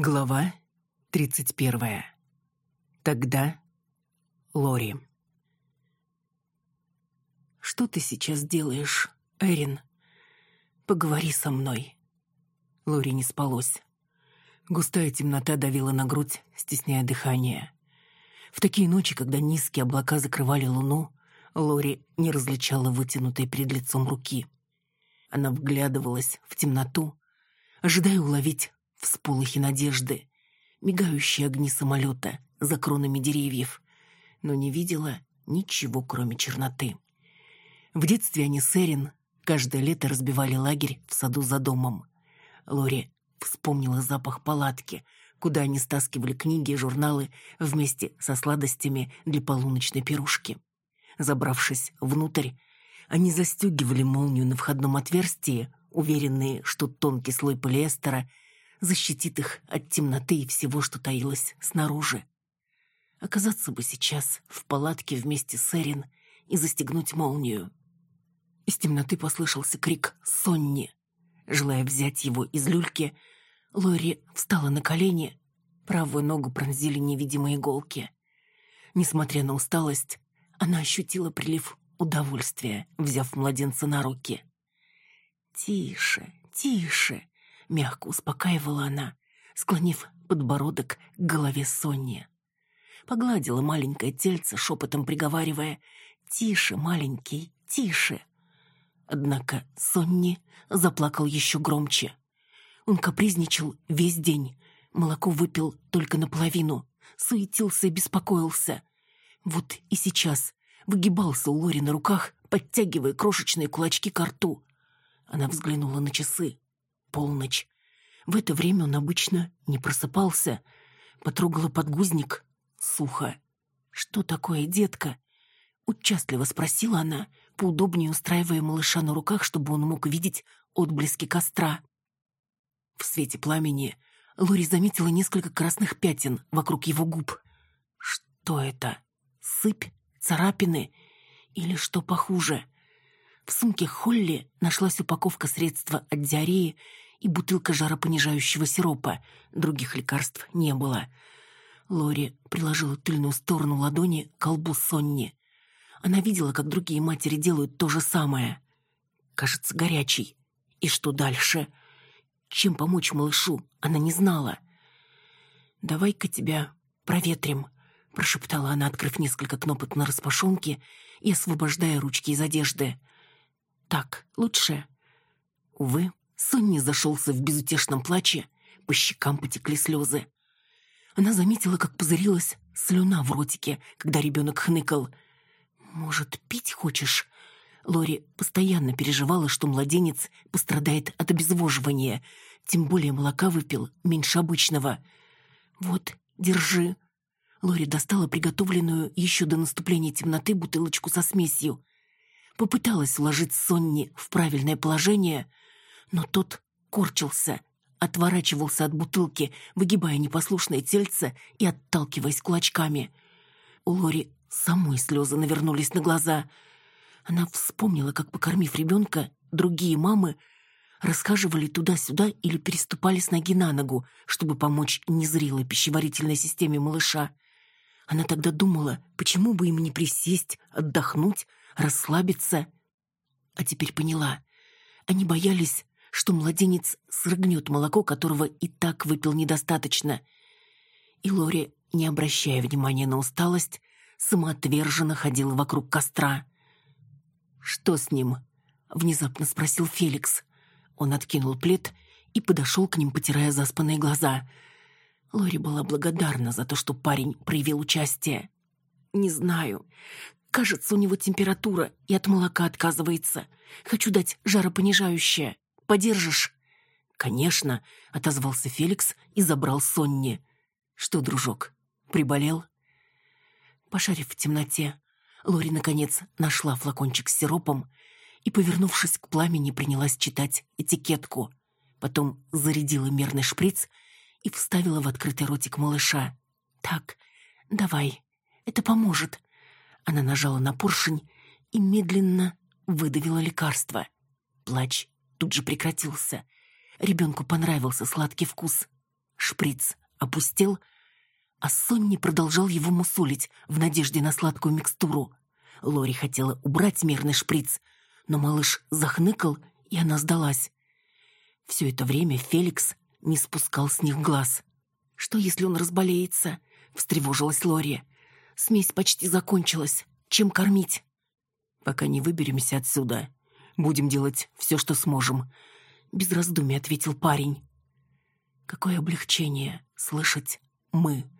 Глава тридцать первая. Тогда Лори. «Что ты сейчас делаешь, Эрин? Поговори со мной». Лори не спалось. Густая темнота давила на грудь, стесняя дыхание. В такие ночи, когда низкие облака закрывали луну, Лори не различала вытянутой перед лицом руки. Она вглядывалась в темноту, ожидая уловить всполохи надежды, мигающие огни самолета за кронами деревьев, но не видела ничего, кроме черноты. В детстве они с Эрин каждое лето разбивали лагерь в саду за домом. Лори вспомнила запах палатки, куда они стаскивали книги и журналы вместе со сладостями для полуночной пирушки. Забравшись внутрь, они застегивали молнию на входном отверстии, уверенные, что тонкий слой полиэстера защитит их от темноты и всего, что таилось снаружи. Оказаться бы сейчас в палатке вместе с Эрин и застегнуть молнию. Из темноты послышался крик Сонни. Желая взять его из люльки, Лори встала на колени, правую ногу пронзили невидимые иголки. Несмотря на усталость, она ощутила прилив удовольствия, взяв младенца на руки. «Тише, тише!» Мягко успокаивала она, склонив подбородок к голове Сонни. Погладила маленькое тельце, шепотом приговаривая «Тише, маленький, тише!» Однако Сонни заплакал еще громче. Он капризничал весь день, молоко выпил только наполовину, суетился и беспокоился. Вот и сейчас выгибался у Лори на руках, подтягивая крошечные кулачки к рту. Она взглянула на часы полночь. В это время он обычно не просыпался. Потрогала подгузник. Сухо. «Что такое, детка?» Участливо спросила она, поудобнее устраивая малыша на руках, чтобы он мог видеть отблески костра. В свете пламени Лори заметила несколько красных пятен вокруг его губ. Что это? Сыпь? Царапины? Или что похуже? В сумке Холли нашлась упаковка средства от диареи и бутылка жаропонижающего сиропа. Других лекарств не было. Лори приложила тыльную сторону ладони к колбу Сонни. Она видела, как другие матери делают то же самое. Кажется, горячий. И что дальше? Чем помочь малышу, она не знала. «Давай-ка тебя проветрим», — прошептала она, открыв несколько кнопок на распашонке и освобождая ручки из одежды. Так, лучше. Увы, Сонни зашелся в безутешном плаче, по щекам потекли слезы. Она заметила, как пузырилась слюна в ротике, когда ребенок хныкал. «Может, пить хочешь?» Лори постоянно переживала, что младенец пострадает от обезвоживания, тем более молока выпил меньше обычного. «Вот, держи». Лори достала приготовленную еще до наступления темноты бутылочку со смесью попыталась уложить Сонни в правильное положение, но тот корчился, отворачивался от бутылки, выгибая непослушное тельце и отталкиваясь кулачками. У Лори самой слезы навернулись на глаза. Она вспомнила, как, покормив ребенка, другие мамы расхаживали туда-сюда или переступали с ноги на ногу, чтобы помочь незрелой пищеварительной системе малыша. Она тогда думала, почему бы им не присесть, отдохнуть, расслабиться. А теперь поняла. Они боялись, что младенец срыгнет молоко, которого и так выпил недостаточно. И Лори, не обращая внимания на усталость, самоотверженно ходила вокруг костра. «Что с ним?» — внезапно спросил Феликс. Он откинул плед и подошел к ним, потирая заспанные глаза. Лори была благодарна за то, что парень проявил участие. «Не знаю. Кажется, у него температура и от молока отказывается. Хочу дать жаропонижающее. Подержишь?» «Конечно», — отозвался Феликс и забрал Сонни. «Что, дружок, приболел?» Пошарив в темноте, Лори, наконец, нашла флакончик с сиропом и, повернувшись к пламени, принялась читать этикетку. Потом зарядила мерный шприц и вставила в открытый ротик малыша. «Так, давай, это поможет», она нажала на поршень и медленно выдавила лекарство. Плач тут же прекратился. Ребенку понравился сладкий вкус. Шприц опустел, а Сонни продолжал его мусолить в надежде на сладкую микстуру. Лори хотела убрать мерный шприц, но малыш захныкал, и она сдалась. Все это время Феликс не спускал с них глаз. «Что, если он разболеется?» — встревожилась Лори. «Смесь почти закончилась. Чем кормить?» «Пока не выберемся отсюда, будем делать все, что сможем», — без раздумий ответил парень. Какое облегчение слышать «мы».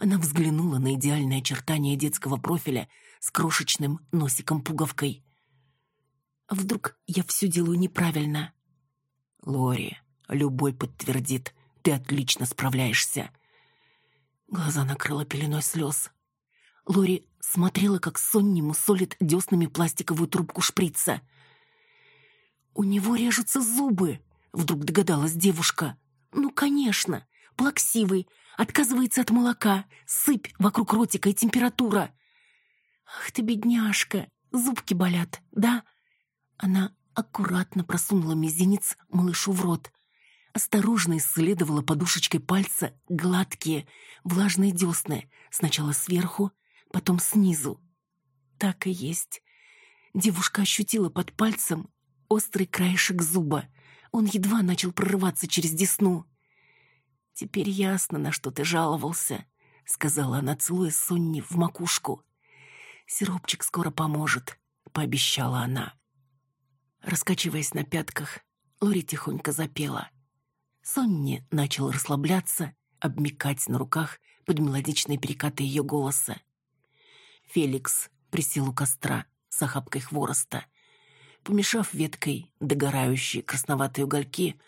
Она взглянула на идеальное очертание детского профиля с крошечным носиком-пуговкой. «А вдруг я все делаю неправильно?» «Лори, любой подтвердит, ты отлично справляешься». Глаза накрыла пеленой слез. Лори смотрела, как Сонни мусолит деснами пластиковую трубку шприца. «У него режутся зубы», — вдруг догадалась девушка. «Ну, конечно. Плаксивый. Отказывается от молока. Сыпь вокруг ротика и температура». «Ах ты, бедняжка. Зубки болят, да?» Она аккуратно просунула мизинец малышу в рот. Осторожно исследовала подушечкой пальца гладкие, влажные десны. Сначала сверху, потом снизу. Так и есть. Девушка ощутила под пальцем острый краешек зуба. Он едва начал прорываться через десну. «Теперь ясно, на что ты жаловался», — сказала она, целуя Сонни в макушку. «Сиропчик скоро поможет», — пообещала она. Раскачиваясь на пятках, Лори тихонько запела. Сонни начал расслабляться, обмикать на руках под мелодичные перекаты ее голоса. Феликс присел у костра с охапкой хвороста — Помешав веткой догорающие красноватые угольки,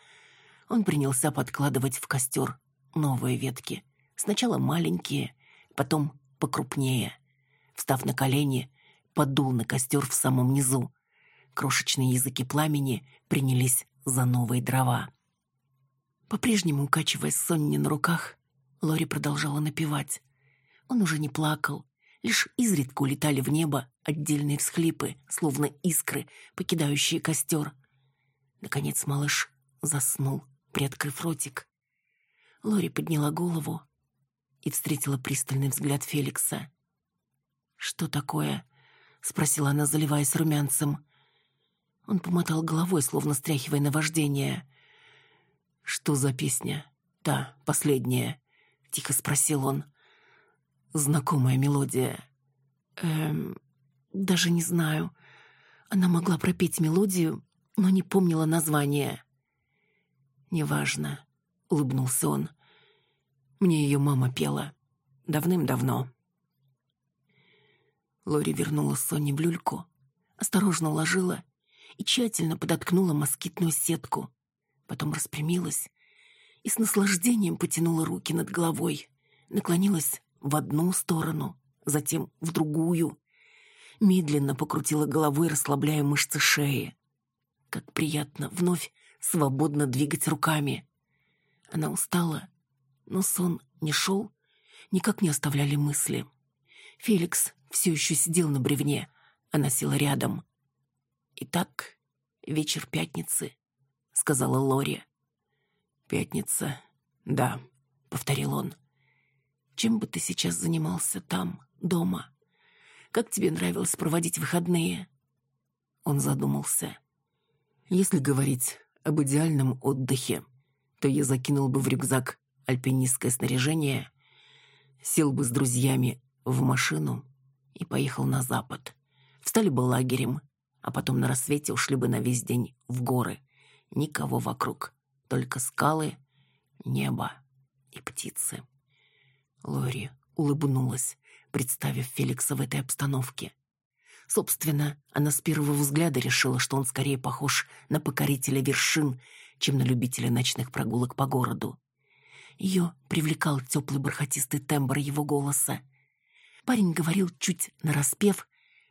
он принялся подкладывать в костер новые ветки. Сначала маленькие, потом покрупнее. Встав на колени, подул на костер в самом низу. Крошечные языки пламени принялись за новые дрова. По-прежнему укачиваясь Сонни на руках, Лори продолжала напевать. Он уже не плакал, Лишь изредка улетали в небо отдельные всхлипы, словно искры, покидающие костер. Наконец малыш заснул, приоткрыв ротик. Лори подняла голову и встретила пристальный взгляд Феликса. «Что такое?» — спросила она, заливаясь румянцем. Он помотал головой, словно стряхивая наваждение. «Что за песня? Та, последняя?» — тихо спросил он знакомая мелодия. Эм, даже не знаю. Она могла пропеть мелодию, но не помнила название. «Неважно», — улыбнулся он. «Мне ее мама пела. Давным-давно». Лори вернула Соне в люльку, осторожно уложила и тщательно подоткнула москитную сетку. Потом распрямилась и с наслаждением потянула руки над головой, наклонилась в одну сторону, затем в другую. Медленно покрутила головой, расслабляя мышцы шеи. Как приятно вновь свободно двигать руками. Она устала, но сон не шел, никак не оставляли мысли. Феликс все еще сидел на бревне, она села рядом. «Итак, вечер пятницы», — сказала Лори. «Пятница, да», — повторил он. Чем бы ты сейчас занимался там, дома? Как тебе нравилось проводить выходные?» Он задумался. «Если говорить об идеальном отдыхе, то я закинул бы в рюкзак альпинистское снаряжение, сел бы с друзьями в машину и поехал на запад. Встали бы лагерем, а потом на рассвете ушли бы на весь день в горы. Никого вокруг, только скалы, небо и птицы. Лори улыбнулась, представив Феликса в этой обстановке. Собственно, она с первого взгляда решила, что он скорее похож на покорителя вершин, чем на любителя ночных прогулок по городу. Ее привлекал теплый бархатистый тембр его голоса. Парень говорил чуть нараспев,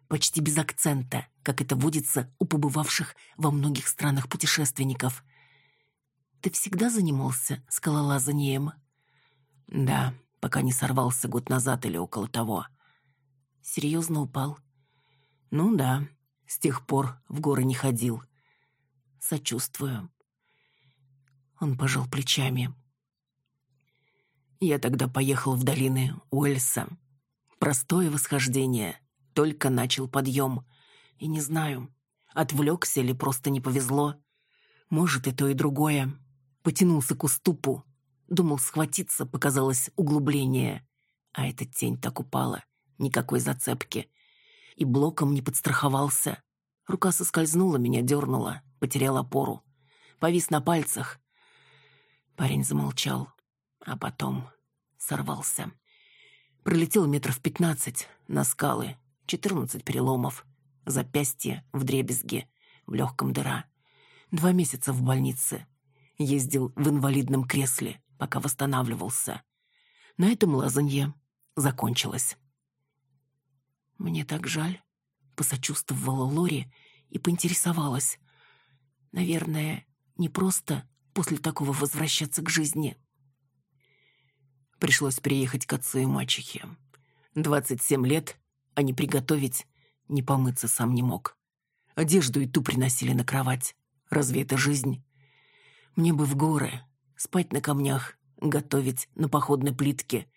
почти без акцента, как это водится у побывавших во многих странах путешественников. «Ты всегда занимался скалолазанием?» «Да», пока не сорвался год назад или около того. Серьезно упал? Ну да, с тех пор в горы не ходил. Сочувствую. Он пожал плечами. Я тогда поехал в долины Уэльса. Простое восхождение, только начал подъем. И не знаю, отвлекся или просто не повезло. Может, и то, и другое. Потянулся к уступу. Думал схватиться, показалось углубление. А эта тень так упала. Никакой зацепки. И блоком не подстраховался. Рука соскользнула, меня дернула, потерял опору. Повис на пальцах. Парень замолчал, а потом сорвался. Пролетел метров пятнадцать на скалы, четырнадцать переломов, запястье в дребезге, в легком дыра. Два месяца в больнице. Ездил в инвалидном кресле, пока восстанавливался. На этом лазанье закончилось. «Мне так жаль», — посочувствовала Лори и поинтересовалась. «Наверное, не просто после такого возвращаться к жизни». Пришлось приехать к отцу и мачехе. Двадцать семь лет, а не приготовить, не помыться сам не мог. Одежду и ту приносили на кровать. Разве это жизнь? Мне бы в горы, спать на камнях, готовить на походной плитке,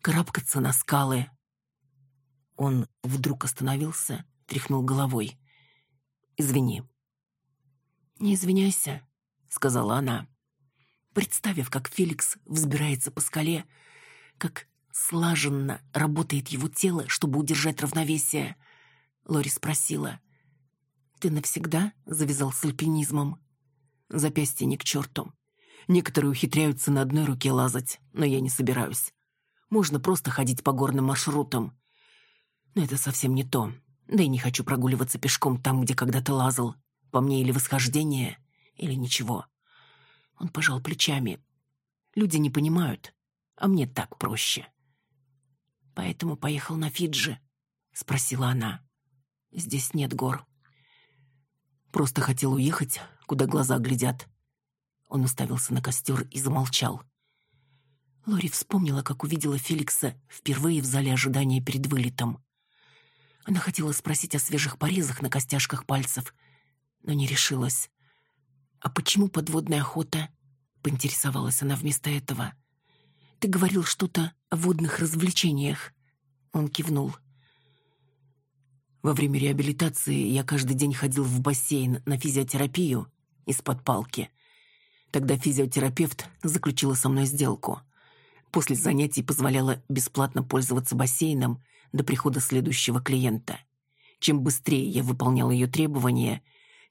карабкаться на скалы. Он вдруг остановился, тряхнул головой. «Извини». «Не извиняйся», — сказала она. Представив, как Феликс взбирается по скале, как слаженно работает его тело, чтобы удержать равновесие, Лори спросила. «Ты навсегда завязал с альпинизмом?» Запястье не к черту. Некоторые ухитряются на одной руке лазать, но я не собираюсь. Можно просто ходить по горным маршрутам. Но это совсем не то. Да и не хочу прогуливаться пешком там, где когда-то лазал. По мне или восхождение, или ничего. Он пожал плечами. Люди не понимают, а мне так проще. Поэтому поехал на Фиджи, спросила она. Здесь нет гор. Просто хотел уехать, куда глаза глядят. Он уставился на костер и замолчал. Лори вспомнила, как увидела Феликса впервые в зале ожидания перед вылетом. Она хотела спросить о свежих порезах на костяшках пальцев, но не решилась. «А почему подводная охота?» — поинтересовалась она вместо этого. «Ты говорил что-то о водных развлечениях». Он кивнул. Во время реабилитации я каждый день ходил в бассейн на физиотерапию из-под палки. Тогда физиотерапевт заключила со мной сделку. После занятий позволяла бесплатно пользоваться бассейном до прихода следующего клиента. Чем быстрее я выполнял ее требования,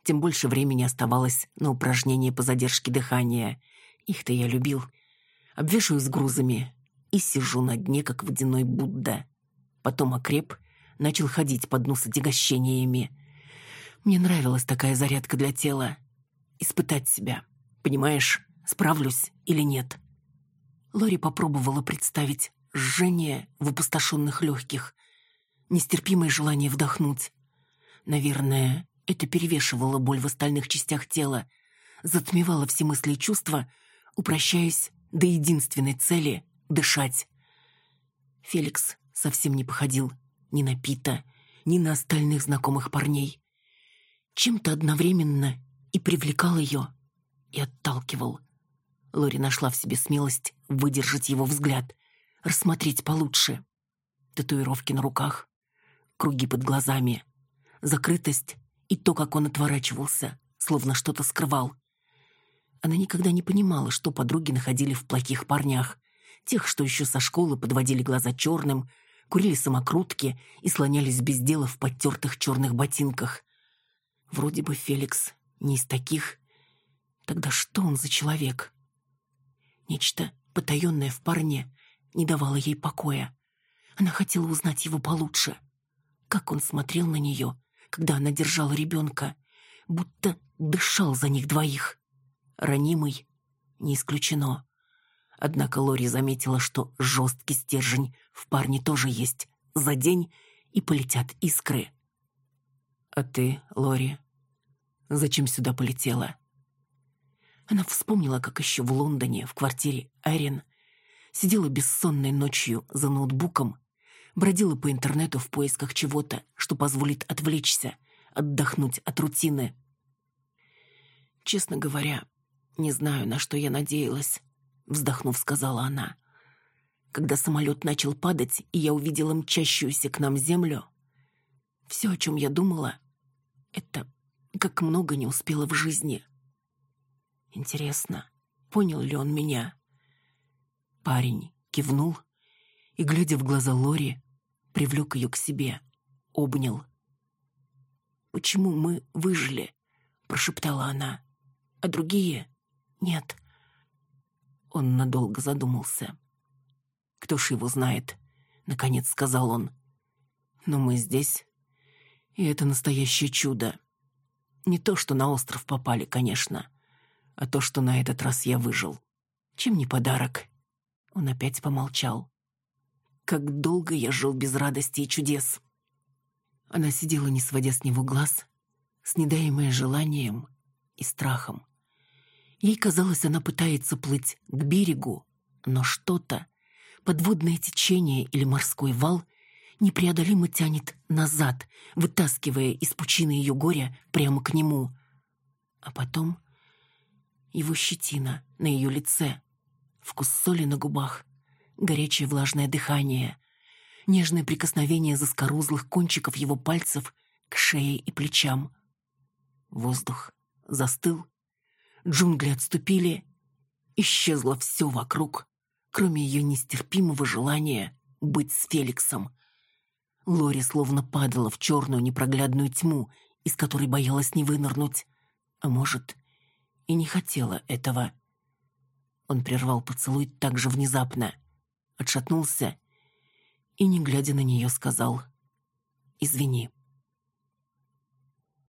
тем больше времени оставалось на упражнения по задержке дыхания. Их-то я любил. Обвешиваюсь грузами и сижу на дне, как водяной Будда. Потом окреп, начал ходить по дну с отягощениями. Мне нравилась такая зарядка для тела. Испытать себя. Понимаешь, справлюсь или нет. Лори попробовала представить жжение в опустошенных легких, нестерпимое желание вдохнуть. Наверное, это перевешивало боль в остальных частях тела, затмевало все мысли и чувства, упрощаясь до единственной цели — дышать. Феликс совсем не походил ни на Пита, ни на остальных знакомых парней. Чем-то одновременно и привлекал ее, и отталкивал. Лори нашла в себе смелость выдержать его взгляд, рассмотреть получше. Татуировки на руках, круги под глазами, закрытость и то, как он отворачивался, словно что-то скрывал. Она никогда не понимала, что подруги находили в плохих парнях, тех, что еще со школы подводили глаза черным, курили самокрутки и слонялись без дела в подтертых черных ботинках. Вроде бы Феликс не из таких. Тогда что он за человек? Нечто потаенное в парне не давало ей покоя. Она хотела узнать его получше. Как он смотрел на нее, когда она держала ребенка, будто дышал за них двоих. Ранимый не исключено. Однако Лори заметила, что жесткий стержень в парне тоже есть. За день и полетят искры. «А ты, Лори, зачем сюда полетела?» Она вспомнила, как еще в Лондоне, в квартире Эрин, сидела бессонной ночью за ноутбуком, бродила по интернету в поисках чего-то, что позволит отвлечься, отдохнуть от рутины. Честно говоря, не знаю, на что я надеялась, вздохнув, сказала она. когда самолет начал падать, и я увидела мчащуюся к нам землю, все, о чем я думала, это как много не успела в жизни. Интересно, понял ли он меня? Парень кивнул и, глядя в глаза Лори, привлек ее к себе, обнял. «Почему мы выжили?» — прошептала она. «А другие? Нет». Он надолго задумался. «Кто ж его знает?» — наконец сказал он. «Но мы здесь, и это настоящее чудо. Не то, что на остров попали, конечно, а то, что на этот раз я выжил. Чем не подарок?» Он опять помолчал. «Как долго я жил без радости и чудес!» Она сидела, не сводя с него глаз, с недаемое желанием и страхом. Ей казалось, она пытается плыть к берегу, но что-то, подводное течение или морской вал, непреодолимо тянет назад, вытаскивая из пучины ее горя прямо к нему. А потом его щетина на ее лице, вкус соли на губах, горячее влажное дыхание, нежное прикосновение заскорузлых кончиков его пальцев к шее и плечам. Воздух застыл, джунгли отступили, исчезло все вокруг, кроме ее нестерпимого желания быть с Феликсом. Лори словно падала в черную непроглядную тьму, из которой боялась не вынырнуть. А может, и не хотела этого. Он прервал поцелуй так же внезапно, отшатнулся и, не глядя на нее, сказал «Извини».